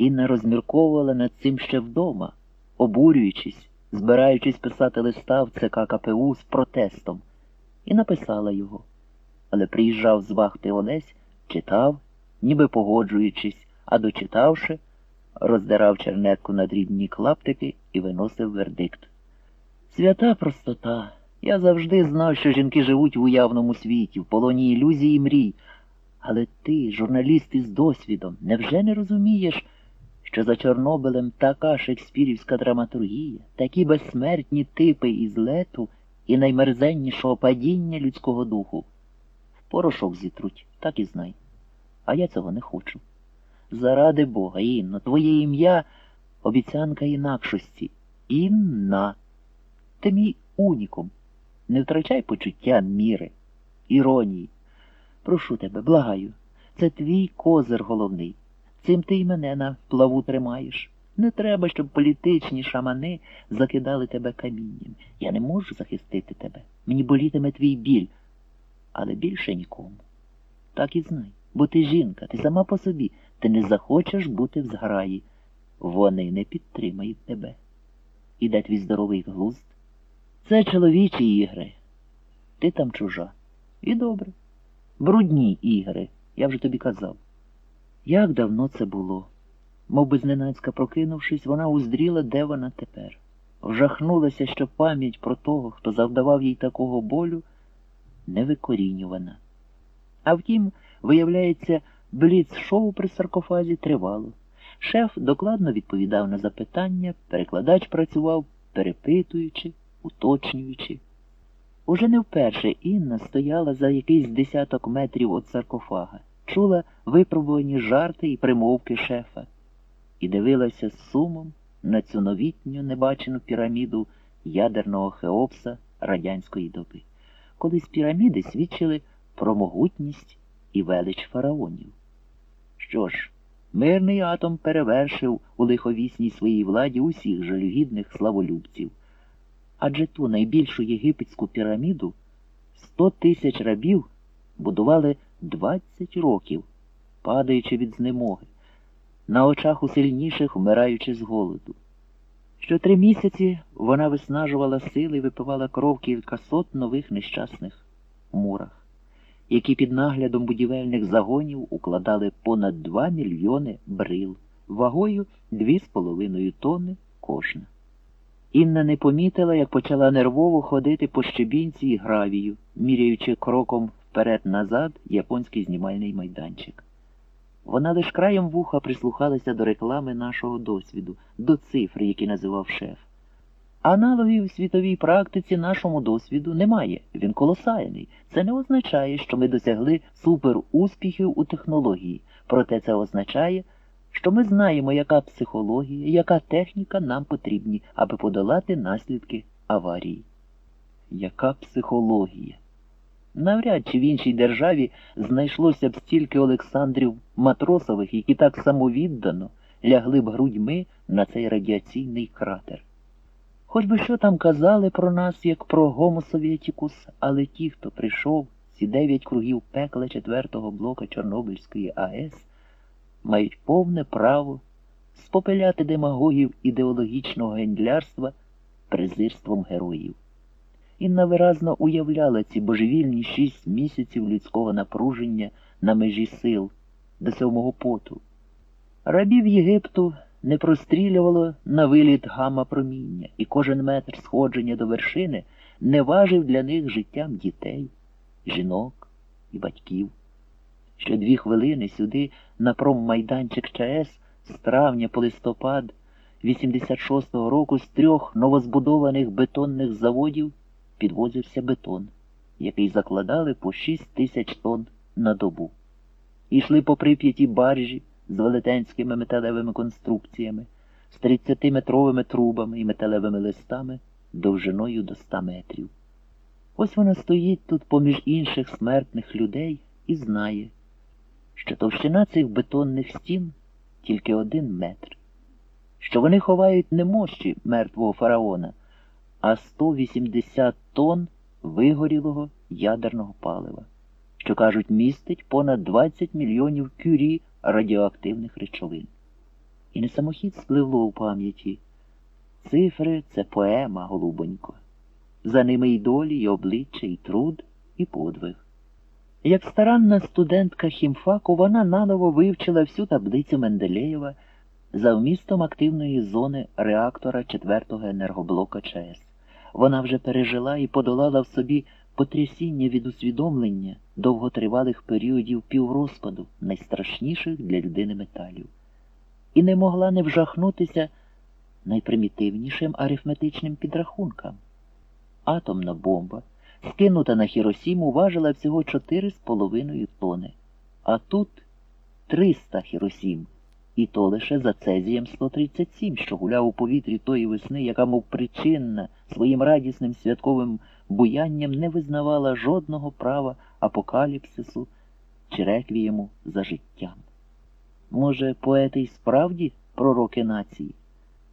Інна розмірковувала над цим ще вдома, обурюючись, збираючись писати листа в ЦК КПУ з протестом, і написала його. Але приїжджав з вахти Олесь, читав, ніби погоджуючись, а дочитавши, роздирав чернетку на дрібні клаптики і виносив вердикт. Свята простота. Я завжди знав, що жінки живуть в уявному світі, в полоні ілюзій і мрій. Але ти, журналіст із досвідом, невже не розумієш, що за Чорнобилем така шекспірівська драматургія, такі безсмертні типи із лету і наймерзеннішого падіння людського духу? Порошок зітруть, так і знай. А я цього не хочу. Заради Бога, Інно, твоє ім'я обіцянка інакшості. Інна. Ти мій унікум. Не втрачай почуття міри, іронії. Прошу тебе, благаю, це твій козир головний. Цим ти й мене на плаву тримаєш. Не треба, щоб політичні шамани закидали тебе камінням. Я не можу захистити тебе. Мені болітиме твій біль, але більше нікому. Так і знай, бо ти жінка, ти сама по собі, ти не захочеш бути в зграї. Вони не підтримають тебе. І де твій здоровий глузд? Це чоловічі ігри. Ти там чужа. І добре. Брудні ігри, я вже тобі казав. Як давно це було? Мов би зненацька прокинувшись, вона уздріла, де вона тепер. Вжахнулася, що пам'ять про того, хто завдавав їй такого болю, невикорінювана. А втім, виявляється, бліц-шоу при саркофазі тривало. Шеф докладно відповідав на запитання, перекладач працював, перепитуючи, уточнюючи. Уже не вперше Інна стояла за якийсь десяток метрів від саркофага, чула випробувані жарти і примовки шефа і дивилася з сумом на цю новітню небачену піраміду ядерного Хеопса радянської доби. Колись піраміди свідчили про могутність і велич фараонів. Що ж, мирний атом перевершив у лиховісній своїй владі усіх жалюгідних славолюбців. Адже ту найбільшу єгипетську піраміду сто тисяч рабів будували 20 років, падаючи від знемоги, на очах у сильніших вмираючи з голоду. Що три місяці вона виснажувала сили і випивала кров кількасот нових нещасних мурах, які під наглядом будівельних загонів укладали понад 2 мільйони брил, вагою 2,5 тонни кожна. Інна не помітила, як почала нервово ходити по щебінці і гравію, міряючи кроком вперед-назад японський знімальний майданчик. Вона лиш краєм вуха прислухалася до реклами нашого досвіду, до цифр, які називав шеф. Аналогів у світовій практиці нашому досвіду немає. Він колосальний. Це не означає, що ми досягли суперуспіхів у технології. Проте це означає, що ми знаємо, яка психологія, яка техніка нам потрібні, аби подолати наслідки аварії. Яка психологія? Навряд чи в іншій державі знайшлося б стільки Олександрів Матросових, які так самовіддано лягли б грудьми на цей радіаційний кратер. Хоч би що там казали про нас, як про Гомо Совєтікус, але ті, хто прийшов ці дев'ять кругів пекла четвертого блока Чорнобильської АЕС, мають повне право спопиляти демагогів ідеологічного гендлярства презирством героїв. Інна виразно уявляла ці божевільні шість місяців людського напруження на межі сил до сьомого поту. Рабів Єгипту не прострілювало на виліт гама проміння, і кожен метр сходження до вершини не важив для них життям дітей, жінок і батьків. Що дві хвилини сюди на проммайданчик ЧАЕС з травня по листопад 86-го року з трьох новозбудованих бетонних заводів підвозився бетон, який закладали по 6 тисяч тонн на добу. І йшли по прип'яті баржі з велетенськими металевими конструкціями, з 30-метровими трубами і металевими листами довжиною до 100 метрів. Ось вона стоїть тут поміж інших смертних людей і знає, що товщина цих бетонних стін тільки один метр, що вони ховають не мощі мертвого фараона, а 180 тонн вигорілого ядерного палива, що, кажуть, містить понад 20 мільйонів кюрі радіоактивних речовин. І не самохід спливло у пам'яті. Цифри це поема, голубонько. За ними й долі, і обличчя, і труд, і подвиг. Як старанна студентка хімфаку, вона наново вивчила всю таблицю Менделєєва за вмістом активної зони реактора 4-го енергоблока ЧАЕС. Вона вже пережила і подолала в собі потрясіння від усвідомлення довготривалих періодів піврозпаду, найстрашніших для людини металів, і не могла не вжахнутися найпримітивнішим арифметичним підрахункам. Атомна бомба, скинута на Хіросіму, важила всього 4,5 тони, а тут 300 Хіросім, і то лише за цезієм 137, що гуляв у повітрі тої весни, яка, мов причинна, своїм радісним святковим буянням не визнавала жодного права апокаліпсису чи реквієму за життям. Може, поети й справді пророки нації?